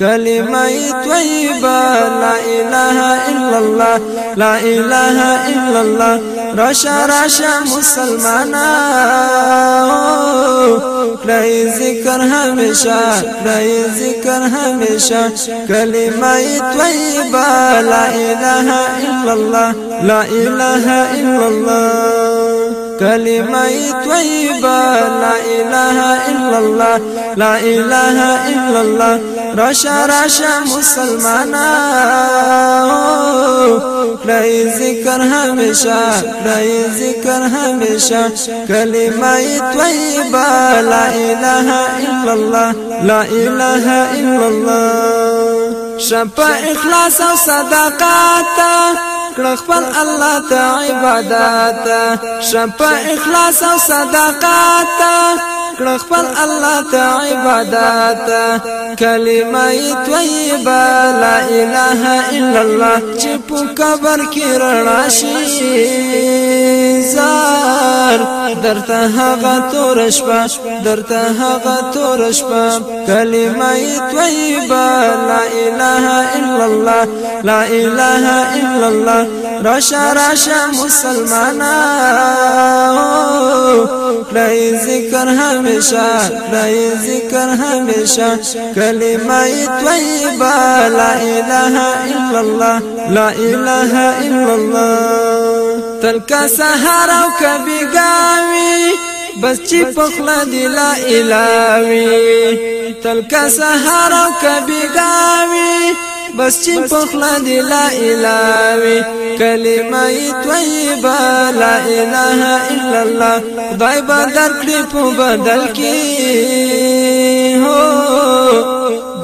كلمة طيبة لا إله إلا الله لا إله إلا الله. رشا رشا مسلمانا. لای ذکر همیشه لای ذکر همیشه کلمه طیبه لا إله إلا الله لا إله إلا الله. كلمة طيبة لا إله إلا الله لا إله إلا الله. رشا رشا مسلمانا. لای ذکر همیشه لای ذکر همیشه کلمه طیبه لا إله إلا الله لا إله إلا الله. شپه إخلاص أو خپل الله ته عبادت شپه اخلاص أو خپل الله ته عبادت کلمه طیبه لا اله الا الله چې په قبر کې راشي زار درته هغه تور شپه درته هغه تور شپه. کلمه طیبه لا اله الا الله لا اله الا الله. راشا راشا مسلمانانو لای ذکر همیشه لای ذکر همیشه. کلمه طیبه لا اله الا الله لا اله الا الله تلک سحر او کبیګاوی بس چې پخلا دی لا الهوی تلک سحر او کبیګاوی بس چې پخلا دی لا الهوی کلمه طیبه لا اله الا الله. خدای بدر کړی په بدل کې. هو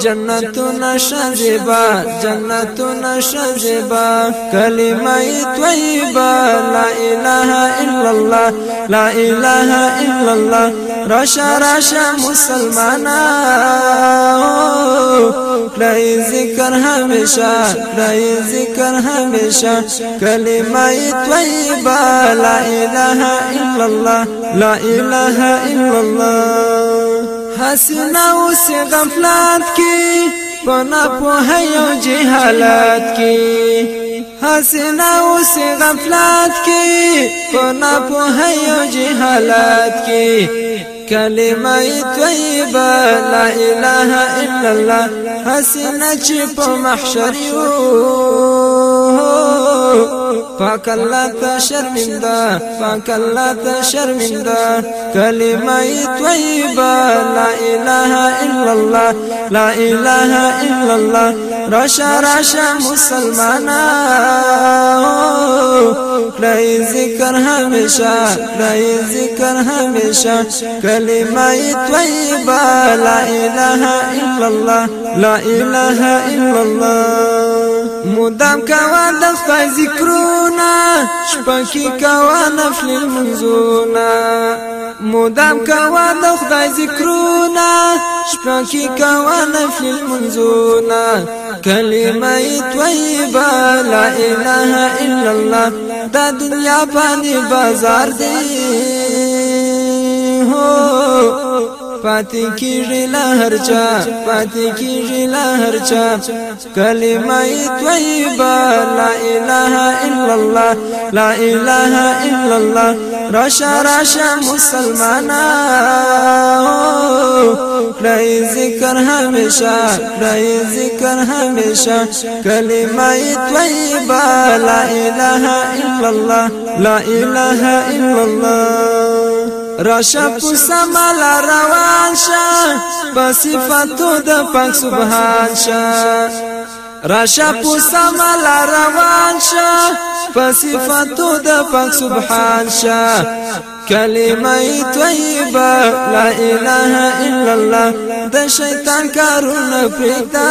جنتنا شذبا جنتنا شذبا كلمة طيبة لا إله إلا الله لا إله إلا الله رشا رشا مسلمانا. لا ذكر همشا لا ذكر همشا كلمة طيبة لا إله إلا الله لا إله إلا الله. حسنا اوس غفلت کی پنا په یو جهالت کی. حسنا اوس غفلت کی پنا په یو جهالت کی. کلمه طیبه لا اله الا الله. حسنا چې په محشر یو پاک الله ته شرمنده پاک الله ته شرمنده کلمه طیبه لا إله إلا الله لا إله إلا الله. رشا رشا مسلمانانو لای ذکر همیشه لای ذکر همیشه کلمه طیبه لا إله إلا الله لا إله إلا الله. مدام کوا د ذکرونه شپکی کوا نفل المنزونه مدام کوا د خدای ذکرونه شپکی کوا نفل المنزونه کلمه طیبه لا اله الا الله. دا دنیا باندې بازار دی. هو پاتې کیږي لا هر چا پاتې کیږي لا هر چا. کلمه طیبه لا اله الا الله لا اله الا الله. راشا راشا مسلمانانو لای ذکر همیشه لای ذکر همیشه. کلمه طیبه لا اله الا الله لا اله الا الله. راشا پسما لا روان شا په صفاتو د پاک سبحان شا راشا پسما لا روان شا په صفاتو د پاک سبحان شا کلمه طیبه لا إله إلا الله د شیطان کارونه پریږدا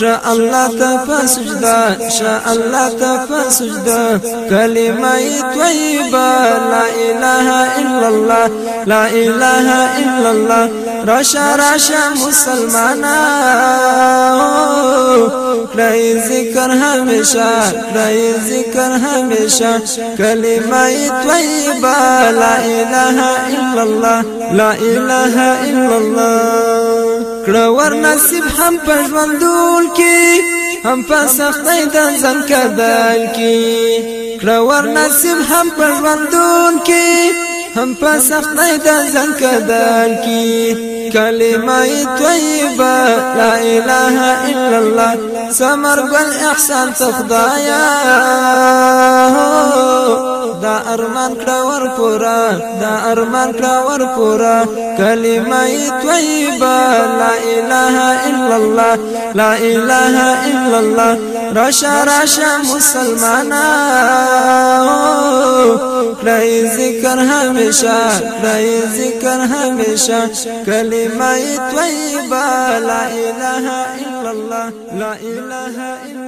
شاء الله ته شاء الله ته سجدا کلمه طیبه لا إله إلا الله لا إله إلا الله. راشا راشا مسلمانانو لای ذکر همیشه لای ذکر همیشه کلمه طیبه لا اله الا الله لا اله الا الله کړه ور نصیب هم په ژوندون کې هم په سختۍ د ځن کدل کې کړه ور نصیب هم په ژوندون کې هم په سختۍ د ځن کدل کې کلمه طیبه لا اله الا الله سمر ګل احسان تخدایا دا ارمان کړه ور پورا دا ارمان کړه ور پورا. کلمه طیبه لا اله الا الله لا اله الا الله. راشا راشا مسلمانا. لای ذکر همیشه لای ذکر همیشه کلمه طیبه لا اله الا الله لا اله الا